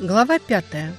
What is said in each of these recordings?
Глава пятая.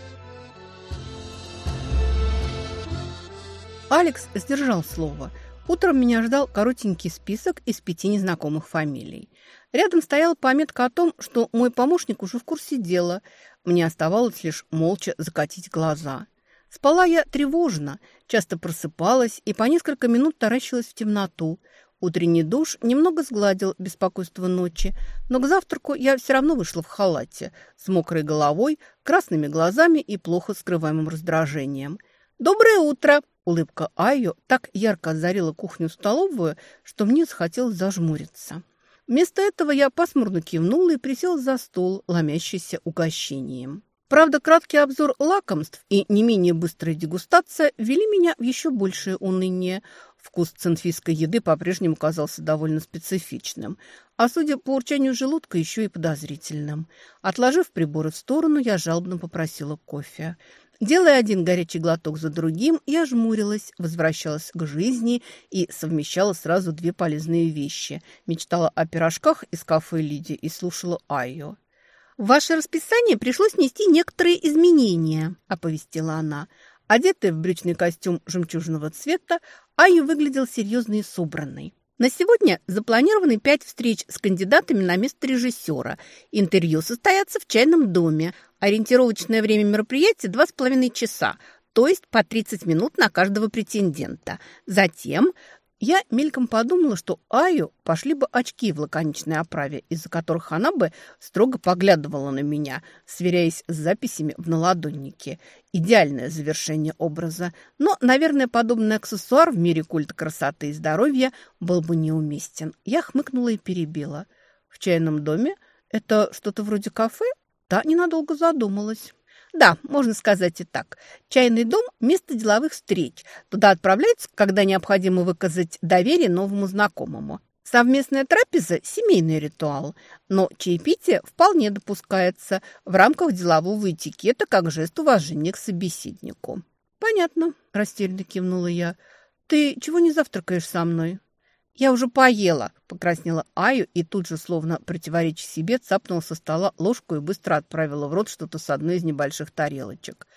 Алекс сдержал слово. Утром меня ждал коротенький список из пяти незнакомых фамилий. Рядом стояла пометка о том, что мой помощник уже в курсе дела. Мне оставалось лишь молча закатить глаза. Спала я тревожно, часто просыпалась и по несколько минут таращилась в темноту. Утренний душ немного сгладил беспокойство ночи, но к завтраку я все равно вышла в халате, с мокрой головой, красными глазами и плохо скрываемым раздражением. «Доброе утро!» Улыбка Айо так ярко озарила кухню-столовую, что мне захотелось зажмуриться. Вместо этого я пасмурно кивнула и присела за стол, ломящийся угощением. Правда, краткий обзор лакомств и не менее быстрая дегустация вели меня в еще большее уныние. Вкус цинфийской еды по-прежнему казался довольно специфичным, а судя по урчанию желудка, еще и подозрительным. Отложив приборы в сторону, я жалобно попросила кофе. Делая один горячий глоток за другим, я жмурилась, возвращалась к жизни и совмещала сразу две полезные вещи. Мечтала о пирожках из кафе Лиди и слушала Айо. «В ваше расписание пришлось внести некоторые изменения», – оповестила она. Одетая в брючный костюм жемчужного цвета, Аю выглядел серьезной и собранной. На сегодня запланированы пять встреч с кандидатами на место режиссера. Интервью состоятся в чайном доме. Ориентировочное время мероприятия – два с половиной часа, то есть по 30 минут на каждого претендента. Затем я мельком подумала, что Аю пошли бы очки в лаконичной оправе, из-за которых она бы строго поглядывала на меня, сверяясь с записями в наладоннике. Идеальное завершение образа. Но, наверное, подобный аксессуар в мире культа красоты и здоровья был бы неуместен. Я хмыкнула и перебила. В чайном доме? Это что-то вроде кафе? Та ненадолго задумалась. Да, можно сказать и так. Чайный дом – место деловых встреч. Туда отправляются, когда необходимо выказать доверие новому знакомому. Совместная трапеза – семейный ритуал, но чаепитие вполне допускается в рамках делового этикета как жест уважения к собеседнику. «Понятно», – растерянно кивнула я. «Ты чего не завтракаешь со мной?» «Я уже поела», – покраснела Аю и тут же, словно противоречия себе, цапнула со стола ложку и быстро отправила в рот что-то с одной из небольших тарелочек.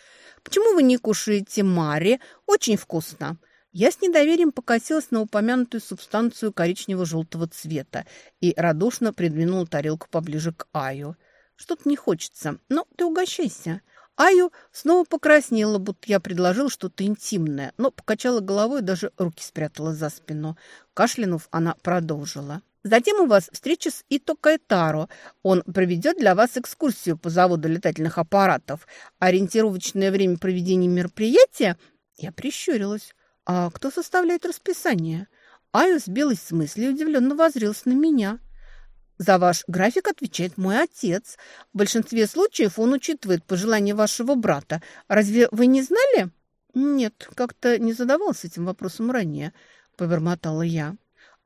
«Почему вы не кушаете мари? Очень вкусно!» Я с недоверием покосилась на упомянутую субстанцию коричнево-желтого цвета и радушно придвинула тарелку поближе к Аю. «Что-то не хочется, но ты угощайся». Аю снова покраснела, будто я предложил что-то интимное, но покачала головой и даже руки спрятала за спину. Кашлянув, она продолжила. Затем у вас встреча с Ито Кайтаро. Он проведет для вас экскурсию по заводу летательных аппаратов. Ориентировочное время проведения мероприятия... Я прищурилась. А кто составляет расписание? Аю сбилась с мысли и удивленно возрился на меня. За ваш график отвечает мой отец. В большинстве случаев он учитывает пожелания вашего брата. Разве вы не знали? Нет, как-то не задавался этим вопросом ранее, повермотала я.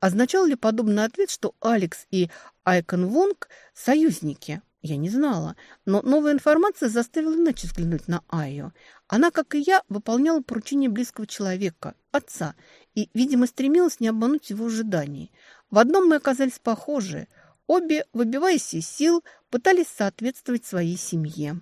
Означал ли подобный ответ, что Алекс и Айкон Вонг – союзники? Я не знала, но новая информация заставила иначе взглянуть на Айо. Она, как и я, выполняла поручение близкого человека, отца, и, видимо, стремилась не обмануть его ожиданий. В одном мы оказались похожи – Обе, выбиваясь из сил, пытались соответствовать своей семье.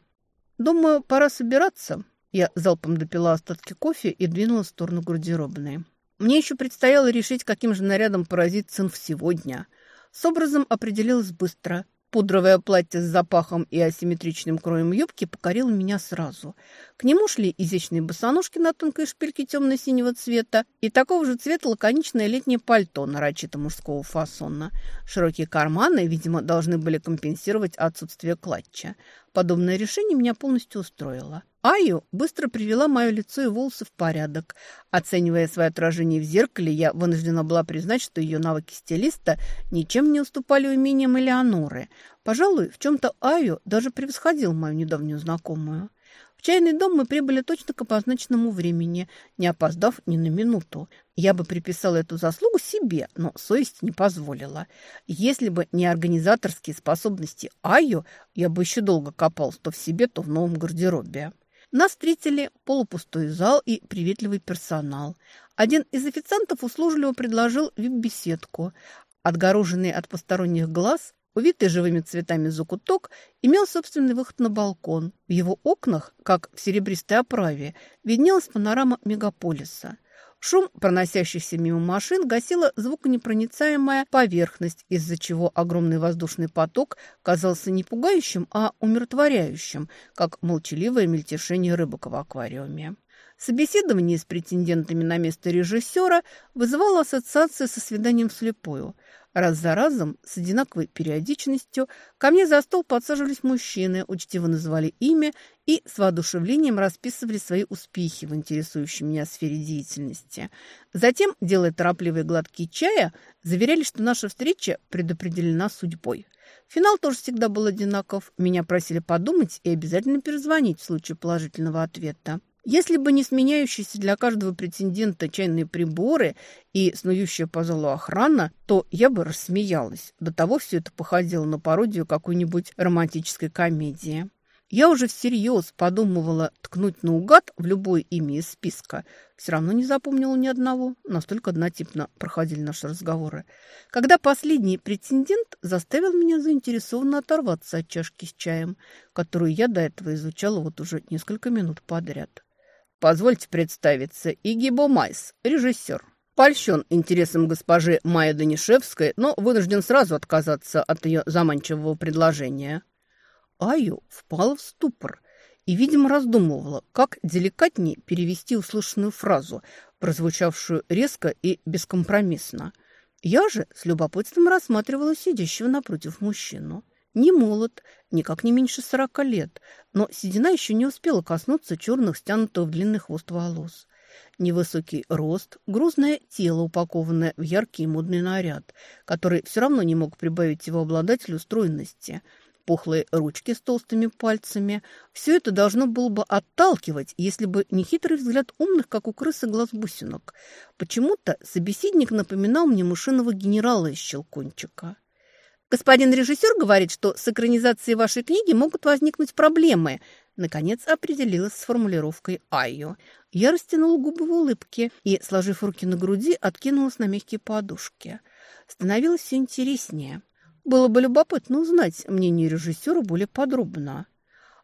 «Думаю, пора собираться». Я залпом допила остатки кофе и двинула в сторону гардеробной. Мне еще предстояло решить, каким же нарядом поразить сын сегодня. С образом определилась быстро. Пудровое платье с запахом и асимметричным кроем юбки покорило меня сразу. К нему шли изящные босоножки на тонкой шпильке темно-синего цвета и такого же цвета лаконичное летнее пальто нарочито мужского фасона. Широкие карманы, видимо, должны были компенсировать отсутствие клатча. Подобное решение меня полностью устроило. Аю быстро привела мое лицо и волосы в порядок. Оценивая свое отражение в зеркале, я вынуждена была признать, что ее навыки стилиста ничем не уступали умениям Элеоноры. Пожалуй, в чем-то Аю даже превосходил мою недавнюю знакомую. В чайный дом мы прибыли точно к обозначенному времени, не опоздав ни на минуту. Я бы приписала эту заслугу себе, но совесть не позволила. Если бы не организаторские способности Айо, я бы еще долго копался то в себе, то в новом гардеробе. Нас встретили полупустой зал и приветливый персонал. Один из официантов услужливо предложил вип-беседку. Отгороженный от посторонних глаз, увитый живыми цветами закуток, имел собственный выход на балкон. В его окнах, как в серебристой оправе, виднелась панорама мегаполиса – Шум проносящихся мимо машин гасила звуконепроницаемая поверхность, из-за чего огромный воздушный поток казался не пугающим, а умиротворяющим, как молчаливое мельтешение рыбок в аквариуме. Собеседование с претендентами на место режиссера вызывало ассоциации со свиданием вслепую – Раз за разом, с одинаковой периодичностью, ко мне за стол подсаживались мужчины, учтиво называли имя и с воодушевлением расписывали свои успехи в интересующей меня сфере деятельности. Затем, делая торопливые глотки чая, заверяли, что наша встреча предопределена судьбой. Финал тоже всегда был одинаков. Меня просили подумать и обязательно перезвонить в случае положительного ответа. Если бы не сменяющиеся для каждого претендента чайные приборы и снующая по залу охрана, то я бы рассмеялась. До того все это походило на пародию какой-нибудь романтической комедии. Я уже всерьез подумывала ткнуть наугад в любое имя из списка. Все равно не запомнила ни одного. Настолько однотипно проходили наши разговоры. Когда последний претендент заставил меня заинтересованно оторваться от чашки с чаем, которую я до этого изучала вот уже несколько минут подряд. Позвольте представиться, Игибо Майс, режиссер. Польщен интересом госпожи Майя Данишевской, но вынужден сразу отказаться от ее заманчивого предложения. Аю впала в ступор и, видимо, раздумывала, как деликатнее перевести услышанную фразу, прозвучавшую резко и бескомпромиссно. Я же с любопытством рассматривала сидящего напротив мужчину. Не молод, никак не меньше сорока лет, но седина еще не успела коснуться черных, стянутых в длинный хвост волос. Невысокий рост, грузное тело, упакованное в яркий модный наряд, который все равно не мог прибавить его обладателю стройности. Пухлые ручки с толстыми пальцами. Все это должно было бы отталкивать, если бы не хитрый взгляд умных, как у крысы, глаз бусинок. Почему-то собеседник напоминал мне мышиного генерала из Щелкунчика. Господин режиссер говорит, что с экранизацией вашей книги могут возникнуть проблемы. Наконец определилась с формулировкой Айо. Я растянула губы в улыбке и, сложив руки на груди, откинулась на мягкие подушки. Становилось все интереснее. Было бы любопытно узнать мнение режиссера более подробно.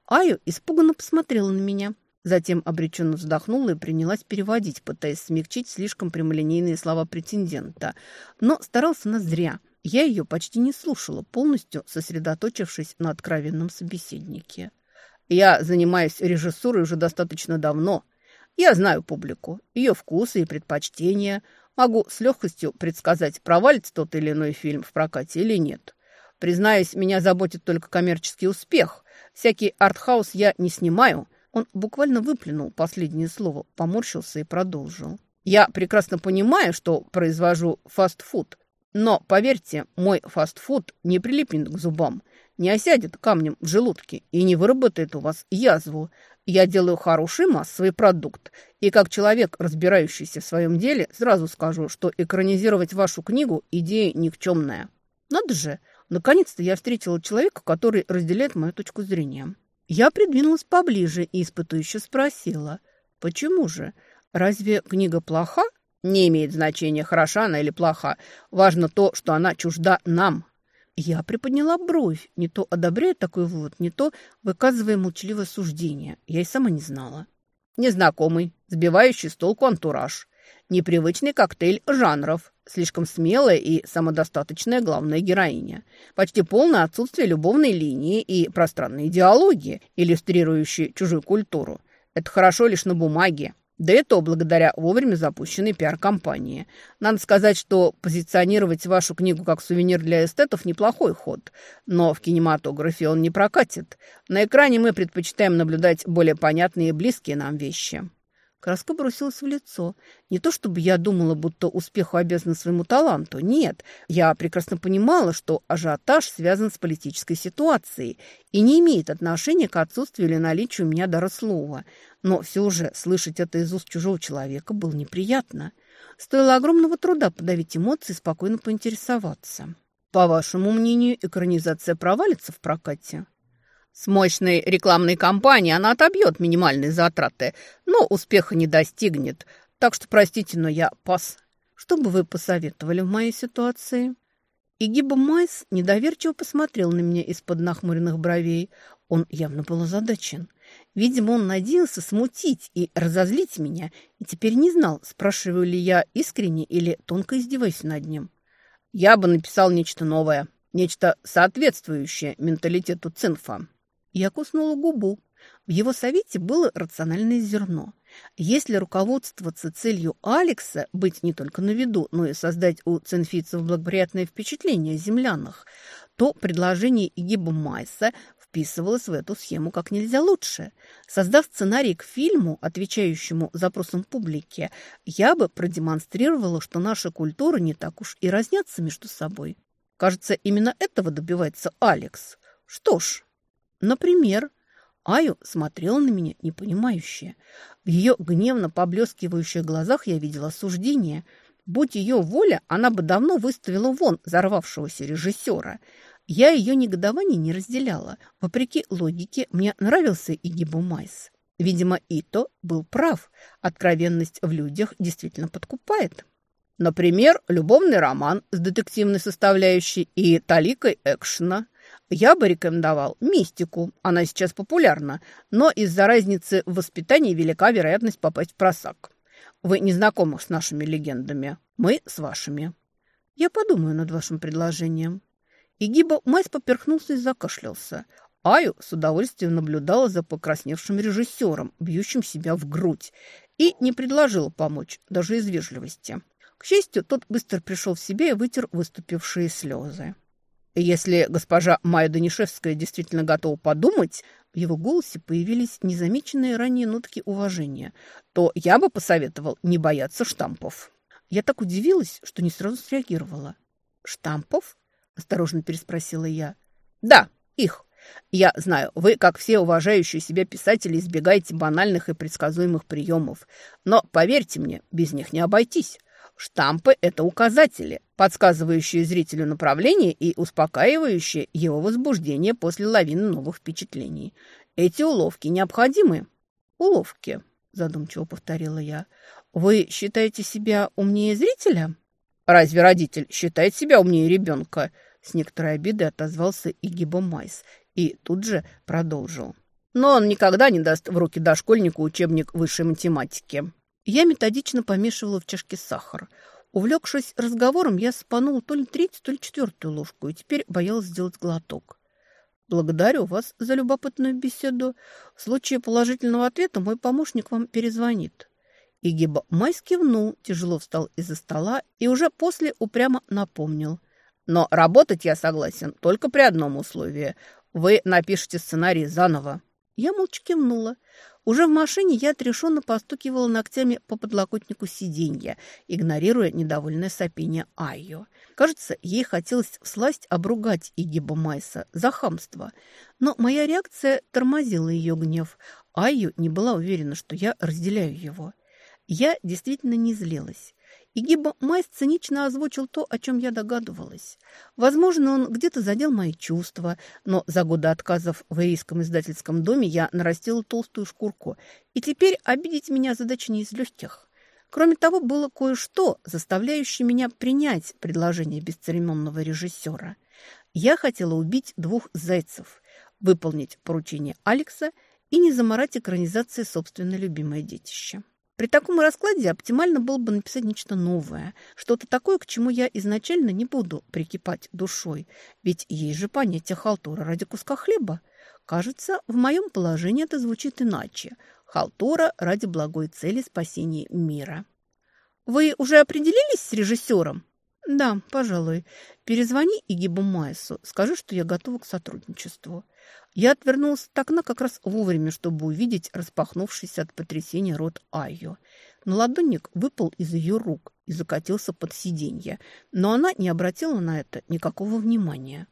Айо испуганно посмотрела на меня. Затем обреченно вздохнула и принялась переводить, пытаясь смягчить слишком прямолинейные слова претендента. Но старался она зря – я ее почти не слушала, полностью сосредоточившись на откровенном собеседнике. Я занимаюсь режиссурой уже достаточно давно. Я знаю публику, ее вкусы и предпочтения. Могу с легкостью предсказать, провалится тот или иной фильм в прокате или нет. Признаюсь, меня заботит только коммерческий успех. Всякий артхаус я не снимаю. Он буквально выплюнул последнее слово, поморщился и продолжил. Я прекрасно понимаю, что произвожу фастфуд, но, поверьте, мой фастфуд не прилипнет к зубам, не осядет камнем в желудке и не выработает у вас язву. Я делаю хороший массовый продукт. И как человек, разбирающийся в своем деле, сразу скажу, что экранизировать вашу книгу – идея никчемная. Надо же, наконец-то я встретила человека, который разделяет мою точку зрения. Я придвинулась поближе и испытующе спросила, почему же? Разве книга плоха? Не имеет значения, хороша она или плоха. Важно то, что она чужда нам. Я приподняла бровь, не то одобряя такой вывод, не то выказывая молчаливое суждение. Я и сама не знала. Незнакомый, сбивающий с толку антураж. Непривычный коктейль жанров. Слишком смелая и самодостаточная главная героиня. Почти полное отсутствие любовной линии и пространной идеологии, иллюстрирующей чужую культуру. Это хорошо лишь на бумаге. Да и то благодаря вовремя запущенной пиар-компании. Надо сказать, что позиционировать вашу книгу как сувенир для эстетов – неплохой ход. Но в кинематографе он не прокатит. На экране мы предпочитаем наблюдать более понятные и близкие нам вещи. Краска бросилась в лицо. Не то чтобы я думала, будто успеху обязана своему таланту. Нет, я прекрасно понимала, что ажиотаж связан с политической ситуацией и не имеет отношения к отсутствию или наличию у меня дара слова. Но все же слышать это из уст чужого человека было неприятно. Стоило огромного труда подавить эмоции и спокойно поинтересоваться. «По вашему мнению, экранизация провалится в прокате?» С мощной рекламной кампанией она отобьет минимальные затраты, но успеха не достигнет. Так что, простите, но я пас. Что бы вы посоветовали в моей ситуации?» И Гиба Майс недоверчиво посмотрел на меня из-под нахмуренных бровей. Он явно был озадачен. Видимо, он надеялся смутить и разозлить меня, и теперь не знал, спрашиваю ли я искренне или тонко издеваюсь над ним. Я бы написал нечто новое, нечто соответствующее менталитету Цинфа. Я куснула губу. В его совете было рациональное зерно. Если руководствоваться целью Алекса быть не только на виду, но и создать у цинфийцев благоприятное впечатление о землянах, то предложение Игиба Майса вписывалось в эту схему как нельзя лучше. Создав сценарий к фильму, отвечающему запросам публики, я бы продемонстрировала, что наши культуры не так уж и разнятся между собой. Кажется, именно этого добивается Алекс. Что ж, Например, Аю смотрела на меня непонимающе. В ее гневно поблескивающих глазах я видела осуждение. Будь ее воля, она бы давно выставила вон взорвавшегося режиссера. Я ее негодование не разделяла. Вопреки логике, мне нравился Игибу Майс. Видимо, Ито был прав. Откровенность в людях действительно подкупает. Например, любовный роман с детективной составляющей и таликой экшена – я бы рекомендовал мистику. Она сейчас популярна, но из-за разницы в воспитании велика вероятность попасть в просак. Вы не знакомы с нашими легендами, мы с вашими. Я подумаю над вашим предложением. И Гиба Майс поперхнулся и закашлялся. Аю с удовольствием наблюдала за покрасневшим режиссером, бьющим себя в грудь, и не предложила помочь, даже из вежливости. К счастью, тот быстро пришел в себя и вытер выступившие слезы. Если госпожа Майя Данишевская действительно готова подумать, в его голосе появились незамеченные ранее нотки уважения, то я бы посоветовал не бояться штампов. Я так удивилась, что не сразу среагировала. «Штампов?» – осторожно переспросила я. «Да, их. Я знаю, вы, как все уважающие себя писатели, избегаете банальных и предсказуемых приемов. Но, поверьте мне, без них не обойтись. Штампы – это указатели, подсказывающие зрителю направление и успокаивающие его возбуждение после лавины новых впечатлений. Эти уловки необходимы. Уловки, задумчиво повторила я. Вы считаете себя умнее зрителя? Разве родитель считает себя умнее ребенка? С некоторой обидой отозвался Игиба Майс и тут же продолжил. Но он никогда не даст в руки дошкольнику учебник высшей математики. Я методично помешивала в чашке сахар. Увлекшись разговором, я спанула то ли третью, то ли четвертую ложку и теперь боялась сделать глоток. «Благодарю вас за любопытную беседу. В случае положительного ответа мой помощник вам перезвонит». Игиба Майс кивнул, тяжело встал из-за стола и уже после упрямо напомнил. «Но работать я согласен только при одном условии. Вы напишите сценарий заново». Я молча кивнула. Уже в машине я отрешенно постукивала ногтями по подлокотнику сиденья, игнорируя недовольное сопение Айо. Кажется, ей хотелось всласть обругать Игиба Майса за хамство. Но моя реакция тормозила ее гнев. Айо не была уверена, что я разделяю его. Я действительно не злилась. И Гиба Майс цинично озвучил то, о чем я догадывалась. Возможно, он где-то задел мои чувства, но за годы отказов в ирийском издательском доме я нарастила толстую шкурку, и теперь обидеть меня задача не из легких. Кроме того, было кое-что, заставляющее меня принять предложение бесцеремонного режиссера. Я хотела убить двух зайцев, выполнить поручение Алекса и не заморать экранизации собственное любимое детище. При таком раскладе оптимально было бы написать нечто новое, что-то такое, к чему я изначально не буду прикипать душой, ведь есть же понятие халтура ради куска хлеба. Кажется, в моем положении это звучит иначе. Халтура ради благой цели спасения мира. «Вы уже определились с режиссером?» «Да, пожалуй. Перезвони Игибу Майсу, скажи, что я готова к сотрудничеству». Я отвернулся от окна как раз вовремя, чтобы увидеть распахнувшийся от потрясения рот Айо. Наладонник выпал из ее рук и закатился под сиденье, но она не обратила на это никакого внимания.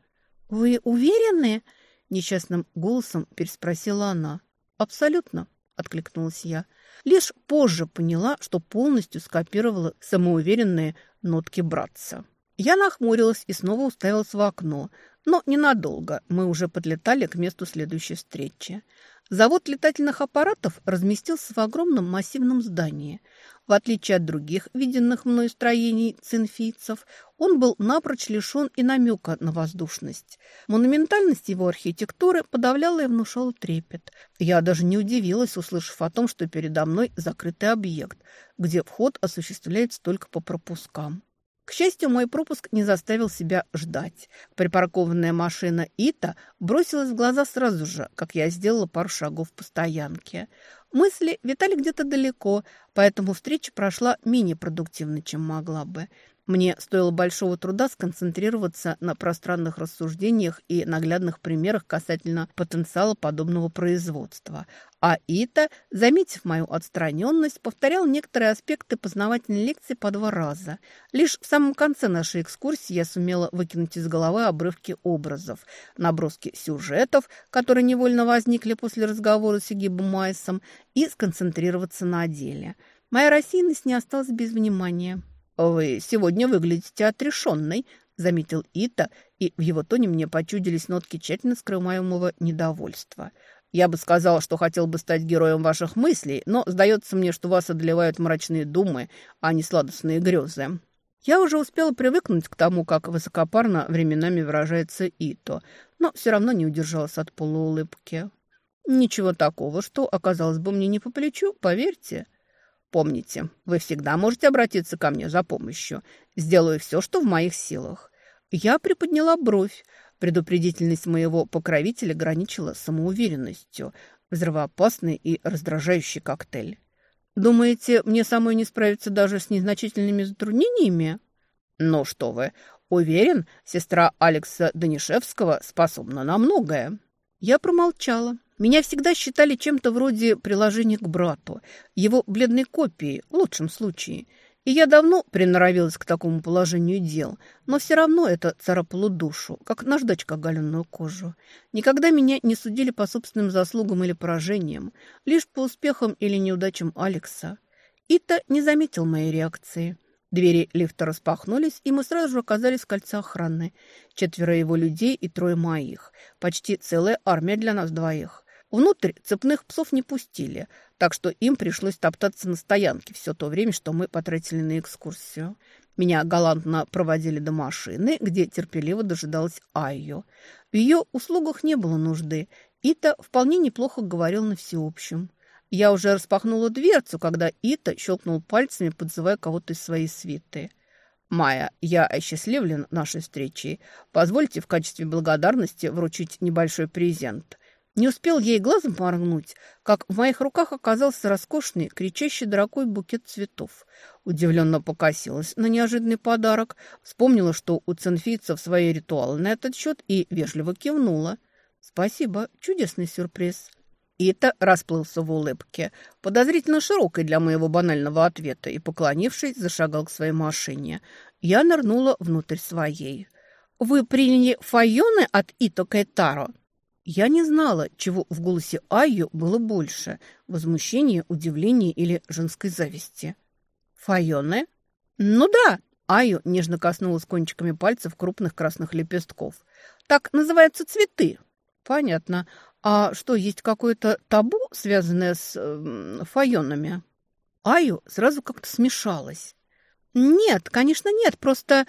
«Вы уверены?» – несчастным голосом переспросила она. «Абсолютно», – откликнулась я. Лишь позже поняла, что полностью скопировала самоуверенные нотки братца. Я нахмурилась и снова уставилась в окно, но ненадолго. Мы уже подлетали к месту следующей встречи. Завод летательных аппаратов разместился в огромном массивном здании. В отличие от других виденных мной строений цинфийцев, он был напрочь лишен и намека на воздушность. Монументальность его архитектуры подавляла и внушала трепет. Я даже не удивилась, услышав о том, что передо мной закрытый объект, где вход осуществляется только по пропускам. К счастью, мой пропуск не заставил себя ждать. Припаркованная машина Ита бросилась в глаза сразу же, как я сделала пару шагов по стоянке. Мысли витали где-то далеко, поэтому встреча прошла менее продуктивно, чем могла бы. Мне стоило большого труда сконцентрироваться на пространных рассуждениях и наглядных примерах касательно потенциала подобного производства. А Ита, заметив мою отстраненность, повторял некоторые аспекты познавательной лекции по два раза. Лишь в самом конце нашей экскурсии я сумела выкинуть из головы обрывки образов, наброски сюжетов, которые невольно возникли после разговора с Игибом Майсом, и сконцентрироваться на деле. Моя рассеянность не осталась без внимания. «Вы сегодня выглядите отрешенной», — заметил Ита, и в его тоне мне почудились нотки тщательно скрываемого недовольства. «Я бы сказал, что хотел бы стать героем ваших мыслей, но сдается мне, что вас одолевают мрачные думы, а не сладостные грезы». Я уже успела привыкнуть к тому, как высокопарно временами выражается Ито, но все равно не удержалась от полуулыбки. «Ничего такого, что оказалось бы мне не по плечу, поверьте». Помните, вы всегда можете обратиться ко мне за помощью. Сделаю все, что в моих силах». Я приподняла бровь. Предупредительность моего покровителя граничила самоуверенностью. Взрывоопасный и раздражающий коктейль. «Думаете, мне самой не справиться даже с незначительными затруднениями?» «Ну что вы, уверен, сестра Алекса Данишевского способна на многое». Я промолчала. Меня всегда считали чем-то вроде приложения к брату, его бледной копии, в лучшем случае. И я давно приноровилась к такому положению дел, но все равно это царапало душу, как наждачка галенную кожу. Никогда меня не судили по собственным заслугам или поражениям, лишь по успехам или неудачам Алекса. Ита не заметил моей реакции. Двери лифта распахнулись, и мы сразу же оказались в кольце охраны. Четверо его людей и трое моих. Почти целая армия для нас двоих. Внутрь цепных псов не пустили, так что им пришлось топтаться на стоянке все то время, что мы потратили на экскурсию. Меня галантно проводили до машины, где терпеливо дожидалась Айо. В ее услугах не было нужды. Ита вполне неплохо говорил на всеобщем. Я уже распахнула дверцу, когда Ита щелкнул пальцами, подзывая кого-то из своей свиты. «Майя, я осчастливлен нашей встречей. Позвольте в качестве благодарности вручить небольшой презент. Не успел ей глазом моргнуть, как в моих руках оказался роскошный, кричащий дорогой букет цветов. Удивленно покосилась на неожиданный подарок, вспомнила, что у цинфийцев свои ритуалы на этот счет и вежливо кивнула. «Спасибо, чудесный сюрприз». Ита расплылся в улыбке, подозрительно широкой для моего банального ответа, и, поклонившись, зашагал к своей машине. Я нырнула внутрь своей. «Вы приняли файоны от Ито Кайтаро?» Я не знала, чего в голосе Айо было больше – возмущения, удивления или женской зависти. «Файоне?» «Ну да!» – Айо нежно коснулась кончиками пальцев крупных красных лепестков. «Так называются цветы». «Понятно. А что, есть какое-то табу, связанное с э, файонами?» Айо сразу как-то смешалась. «Нет, конечно, нет, просто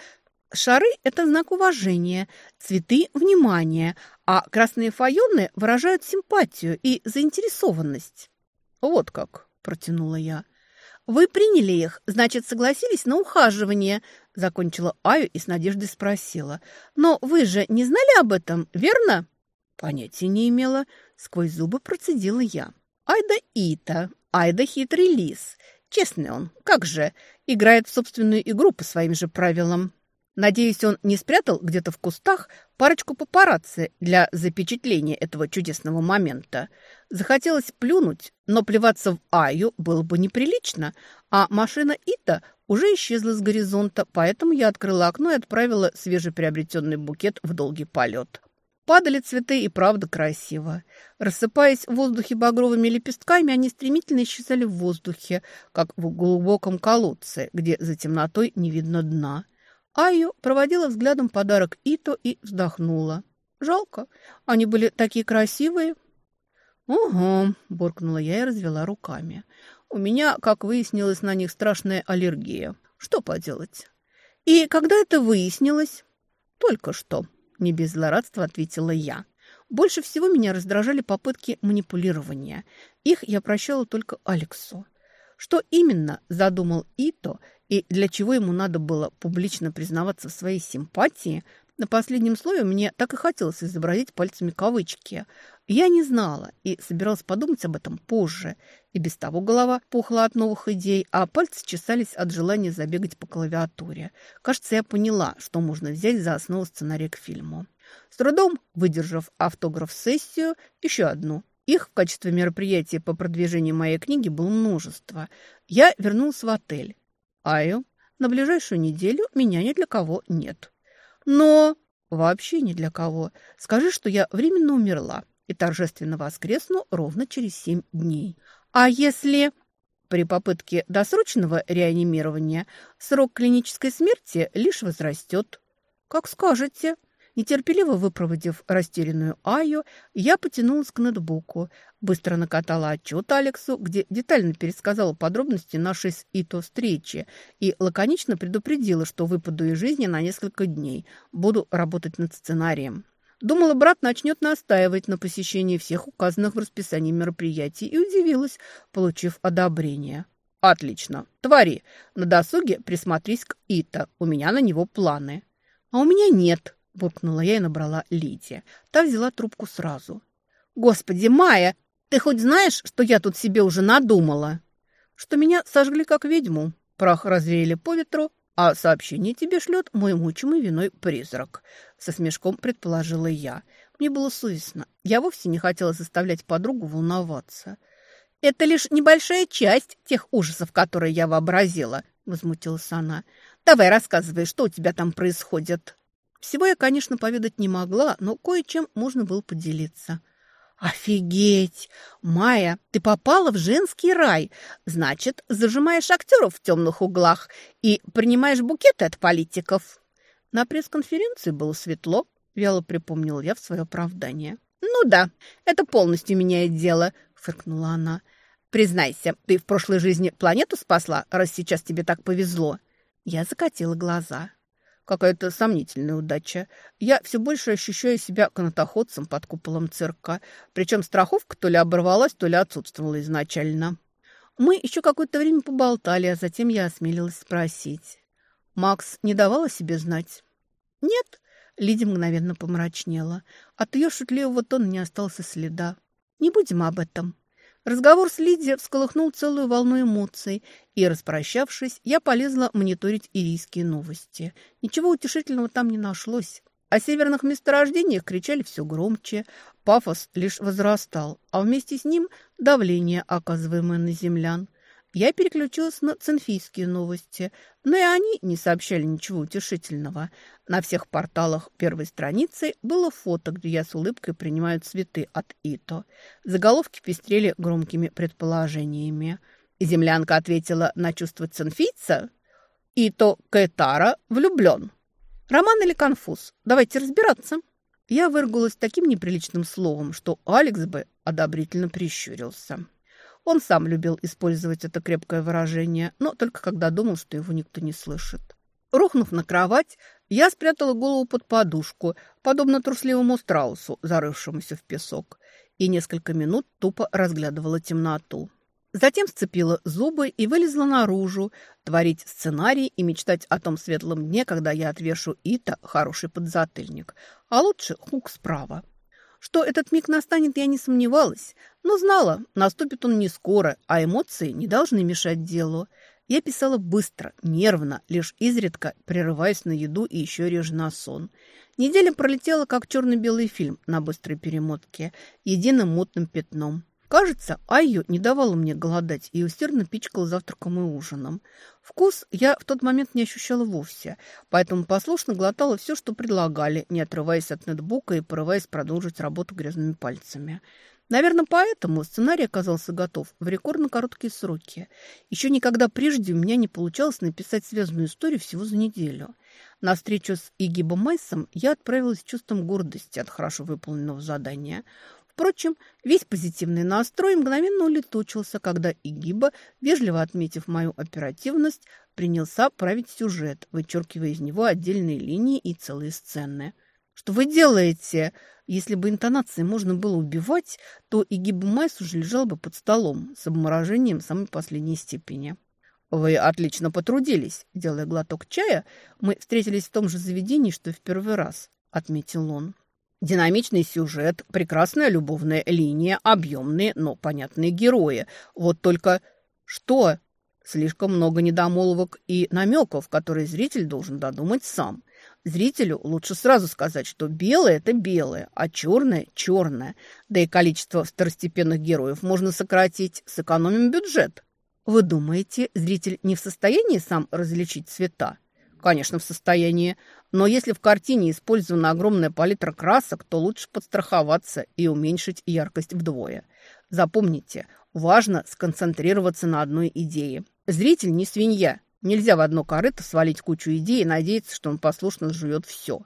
Шары – это знак уважения, цветы – внимание, а красные файоны выражают симпатию и заинтересованность. «Вот как», – протянула я. «Вы приняли их, значит, согласились на ухаживание», – закончила Аю и с надеждой спросила. «Но вы же не знали об этом, верно?» Понятия не имела. Сквозь зубы процедила я. «Айда Ита, Айда хитрый лис. Честный он, как же, играет в собственную игру по своим же правилам». Надеюсь, он не спрятал где-то в кустах парочку папарацци для запечатления этого чудесного момента. Захотелось плюнуть, но плеваться в Аю было бы неприлично, а машина Ита уже исчезла с горизонта, поэтому я открыла окно и отправила свежеприобретенный букет в долгий полет. Падали цветы и правда красиво. Рассыпаясь в воздухе багровыми лепестками, они стремительно исчезали в воздухе, как в глубоком колодце, где за темнотой не видно дна. Айо проводила взглядом подарок Ито и вздохнула. Жалко, они были такие красивые. «Угу», – буркнула я и развела руками. «У меня, как выяснилось, на них страшная аллергия. Что поделать?» «И когда это выяснилось?» «Только что», – не без злорадства ответила я. Больше всего меня раздражали попытки манипулирования. Их я прощала только Алексу. Что именно задумал Ито и для чего ему надо было публично признаваться в своей симпатии, на последнем слове мне так и хотелось изобразить пальцами кавычки. Я не знала и собиралась подумать об этом позже. И без того голова пухла от новых идей, а пальцы чесались от желания забегать по клавиатуре. Кажется, я поняла, что можно взять за основу сценария к фильму. С трудом выдержав автограф-сессию, еще одну. Их в качестве мероприятия по продвижению моей книги было множество. Я вернулась в отель. Аю, на ближайшую неделю меня ни для кого нет. Но вообще ни для кого. Скажи, что я временно умерла и торжественно воскресну ровно через семь дней. А если при попытке досрочного реанимирования срок клинической смерти лишь возрастет? Как скажете. Нетерпеливо выпроводив растерянную Аю, я потянулась к ноутбуку, быстро накатала отчет Алексу, где детально пересказала подробности нашей с Ито встречи и лаконично предупредила, что выпаду из жизни на несколько дней, буду работать над сценарием. Думала, брат начнет настаивать на посещении всех указанных в расписании мероприятий и удивилась, получив одобрение. «Отлично. Твори. На досуге присмотрись к Ито. У меня на него планы». «А у меня нет», буркнула я и набрала Лидия. Та взяла трубку сразу. «Господи, Майя, ты хоть знаешь, что я тут себе уже надумала?» «Что меня сожгли как ведьму, прах развеяли по ветру, а сообщение тебе шлет мой мучимый виной призрак», со смешком предположила я. Мне было совестно. Я вовсе не хотела заставлять подругу волноваться. «Это лишь небольшая часть тех ужасов, которые я вообразила», возмутилась она. «Давай рассказывай, что у тебя там происходит». Всего я, конечно, поведать не могла, но кое-чем можно было поделиться. «Офигеть! Майя, ты попала в женский рай. Значит, зажимаешь актеров в темных углах и принимаешь букеты от политиков». На пресс-конференции было светло, вяло припомнил я в свое оправдание. «Ну да, это полностью меняет дело», — фыркнула она. «Признайся, ты в прошлой жизни планету спасла, раз сейчас тебе так повезло?» Я закатила глаза. Какая-то сомнительная удача. Я все больше ощущаю себя канатоходцем под куполом цирка. Причем страховка то ли оборвалась, то ли отсутствовала изначально. Мы еще какое-то время поболтали, а затем я осмелилась спросить. Макс не давала себе знать? Нет. Лидия мгновенно помрачнела. От ее шутливого тона не остался следа. Не будем об этом. Разговор с Лидией всколыхнул целую волну эмоций, и, распрощавшись, я полезла мониторить ирийские новости. Ничего утешительного там не нашлось. О северных месторождениях кричали все громче, пафос лишь возрастал, а вместе с ним давление, оказываемое на землян. Я переключилась на цинфийские новости, но и они не сообщали ничего утешительного. На всех порталах первой страницы было фото, где я с улыбкой принимаю цветы от Ито. Заголовки пестрели громкими предположениями. Землянка ответила на чувство цинфийца. Ито Каэтара влюблен. Роман или конфуз? Давайте разбираться. Я выргулась таким неприличным словом, что Алекс бы одобрительно прищурился. Он сам любил использовать это крепкое выражение, но только когда думал, что его никто не слышит. Рухнув на кровать, я спрятала голову под подушку, подобно трусливому страусу, зарывшемуся в песок, и несколько минут тупо разглядывала темноту. Затем сцепила зубы и вылезла наружу, творить сценарий и мечтать о том светлом дне, когда я отвешу Ита хороший подзатыльник, а лучше хук справа. Что этот миг настанет, я не сомневалась, но знала, наступит он не скоро, а эмоции не должны мешать делу. Я писала быстро, нервно, лишь изредка прерываясь на еду и еще реже на сон. Неделя пролетела, как черно-белый фильм на быстрой перемотке, единым мутным пятном. Кажется, Айю не давала мне голодать и усердно пичкала завтраком и ужином. Вкус я в тот момент не ощущала вовсе, поэтому послушно глотала все, что предлагали, не отрываясь от нетбука и порываясь продолжить работу грязными пальцами. Наверное, поэтому сценарий оказался готов в рекордно короткие сроки. Еще никогда прежде у меня не получалось написать связанную историю всего за неделю. На встречу с Игибом Майсом я отправилась с чувством гордости от хорошо выполненного задания. Впрочем, весь позитивный настрой мгновенно улетучился, когда Игиба, вежливо отметив мою оперативность, принялся править сюжет, вычеркивая из него отдельные линии и целые сцены. «Что вы делаете?» Если бы интонацией можно было убивать, то и Гибумайс уже лежал бы под столом с обморожением самой последней степени. «Вы отлично потрудились. Делая глоток чая, мы встретились в том же заведении, что и в первый раз», — отметил он. «Динамичный сюжет, прекрасная любовная линия, объемные, но понятные герои. Вот только что? Слишком много недомолвок и намеков, которые зритель должен додумать сам. Зрителю лучше сразу сказать, что белое – это белое, а черное – черное. Да и количество второстепенных героев можно сократить, сэкономим бюджет. Вы думаете, зритель не в состоянии сам различить цвета? Конечно, в состоянии. Но если в картине использована огромная палитра красок, то лучше подстраховаться и уменьшить яркость вдвое. Запомните, важно сконцентрироваться на одной идее. Зритель не свинья, Нельзя в одно корыто свалить кучу идей и надеяться, что он послушно жует все.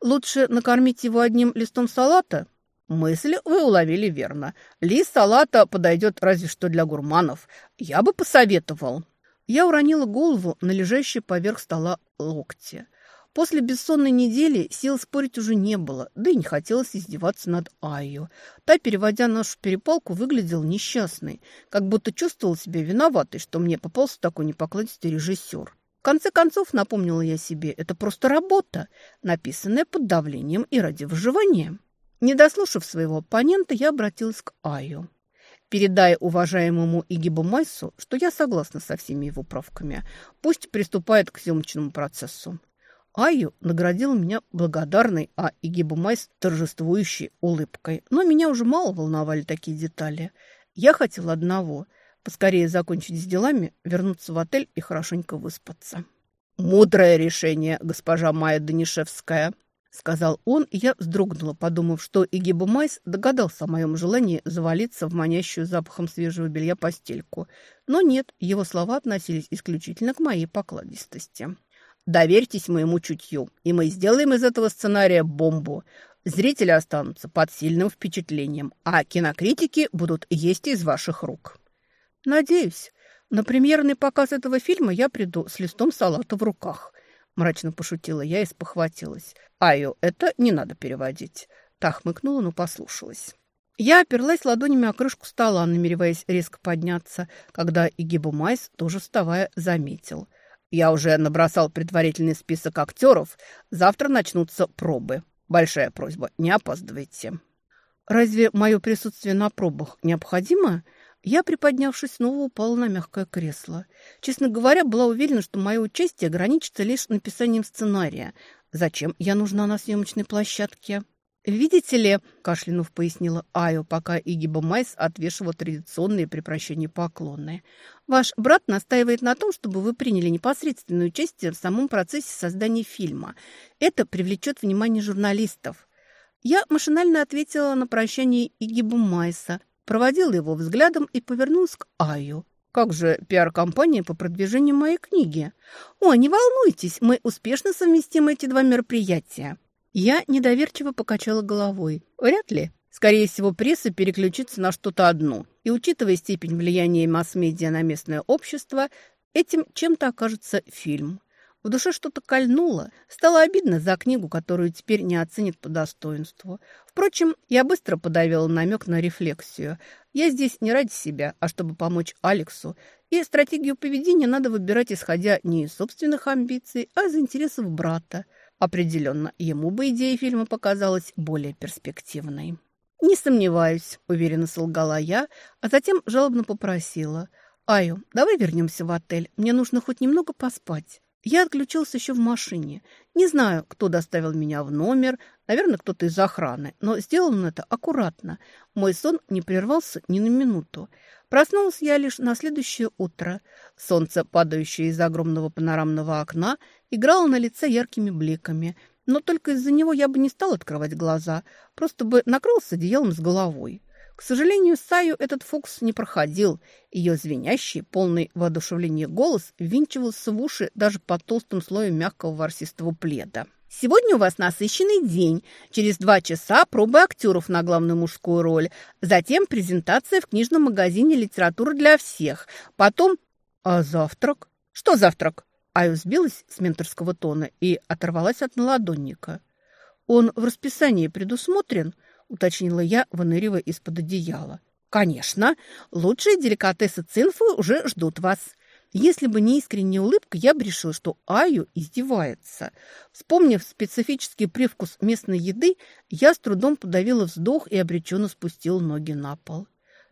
Лучше накормить его одним листом салата? Мысль вы уловили верно. Лист салата подойдет разве что для гурманов. Я бы посоветовал. Я уронила голову на лежащий поверх стола локти. После бессонной недели сил спорить уже не было, да и не хотелось издеваться над Айо. Та, переводя нашу перепалку, выглядела несчастной, как будто чувствовала себя виноватой, что мне попался такой непокладистый режиссер. В конце концов, напомнила я себе, это просто работа, написанная под давлением и ради выживания. Не дослушав своего оппонента, я обратилась к Айо. Передай уважаемому Игибу Майсу, что я согласна со всеми его правками. Пусть приступает к съемочному процессу. Айю наградила меня благодарной, а Игиба Майс торжествующей улыбкой. Но меня уже мало волновали такие детали. Я хотела одного – поскорее закончить с делами, вернуться в отель и хорошенько выспаться. «Мудрое решение, госпожа Майя Данишевская», – сказал он, и я вздрогнула, подумав, что Игиба Майс догадался о моем желании завалиться в манящую запахом свежего белья постельку. Но нет, его слова относились исключительно к моей покладистости. Доверьтесь моему чутью, и мы сделаем из этого сценария бомбу. Зрители останутся под сильным впечатлением, а кинокритики будут есть из ваших рук. Надеюсь. На премьерный показ этого фильма я приду с листом салата в руках. Мрачно пошутила я и спохватилась. Айо, это не надо переводить. Та хмыкнула, но послушалась. Я оперлась ладонями о крышку стола, намереваясь резко подняться, когда Игибу Майс, тоже вставая, заметил – я уже набросал предварительный список актеров. Завтра начнутся пробы. Большая просьба, не опаздывайте. Разве мое присутствие на пробах необходимо? Я, приподнявшись, снова упала на мягкое кресло. Честно говоря, была уверена, что мое участие ограничится лишь написанием сценария. Зачем я нужна на съемочной площадке? «Видите ли», – кашлянув пояснила Айо, пока Игиба Майс отвешивал традиционные при прощении поклоны. «Ваш брат настаивает на том, чтобы вы приняли непосредственное участие в самом процессе создания фильма. Это привлечет внимание журналистов». Я машинально ответила на прощание Игибу Майса, проводила его взглядом и повернулась к Айо. «Как же пиар-компания по продвижению моей книги?» «О, не волнуйтесь, мы успешно совместим эти два мероприятия». Я недоверчиво покачала головой. Вряд ли. Скорее всего, пресса переключится на что-то одно. И, учитывая степень влияния масс-медиа на местное общество, этим чем-то окажется фильм. В душе что-то кольнуло. Стало обидно за книгу, которую теперь не оценят по достоинству. Впрочем, я быстро подавила намек на рефлексию. Я здесь не ради себя, а чтобы помочь Алексу. И стратегию поведения надо выбирать, исходя не из собственных амбиций, а из интересов брата. Определенно, ему бы идея фильма показалась более перспективной. «Не сомневаюсь», – уверенно солгала я, а затем жалобно попросила. «Аю, давай вернемся в отель. Мне нужно хоть немного поспать». Я отключился еще в машине. Не знаю, кто доставил меня в номер, наверное, кто-то из охраны, но сделано это аккуратно. Мой сон не прервался ни на минуту. Проснулась я лишь на следующее утро. Солнце, падающее из огромного панорамного окна, играло на лице яркими бликами. Но только из-за него я бы не стал открывать глаза, просто бы накрылся одеялом с головой. К сожалению, Саю этот фокус не проходил. Ее звенящий, полный воодушевления голос ввинчивался в уши даже под толстым слоем мягкого ворсистого пледа. Сегодня у вас насыщенный день. Через два часа пробы актеров на главную мужскую роль. Затем презентация в книжном магазине «Литература для всех». Потом... А завтрак? Что завтрак? Аю сбилась с менторского тона и оторвалась от наладонника. «Он в расписании предусмотрен?» – уточнила я, выныривая из-под одеяла. «Конечно. Лучшие деликатесы цинфы уже ждут вас». Если бы не искренняя улыбка, я бы решила, что Аю издевается. Вспомнив специфический привкус местной еды, я с трудом подавила вздох и обреченно спустила ноги на пол.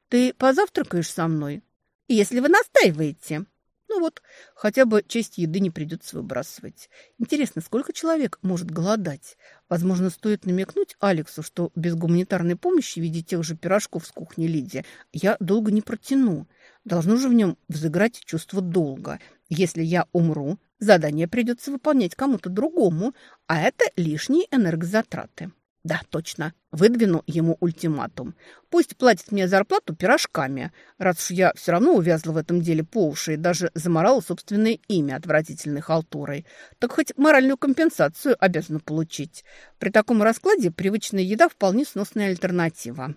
«Ты позавтракаешь со мной?» «Если вы настаиваете». Ну вот, хотя бы часть еды не придется выбрасывать. Интересно, сколько человек может голодать? Возможно, стоит намекнуть Алексу, что без гуманитарной помощи в виде тех же пирожков с кухни Лидии я долго не протяну. Должно же в нем взыграть чувство долга. Если я умру, задание придется выполнять кому-то другому, а это лишние энергозатраты. Да, точно. Выдвину ему ультиматум. Пусть платит мне зарплату пирожками, раз уж я все равно увязла в этом деле по уши и даже заморала собственное имя отвратительной халтурой. Так хоть моральную компенсацию обязана получить. При таком раскладе привычная еда вполне сносная альтернатива.